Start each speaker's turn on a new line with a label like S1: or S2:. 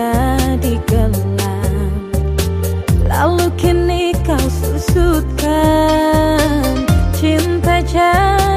S1: menjadi gelam Lalu kini kau susutkan cinta jauh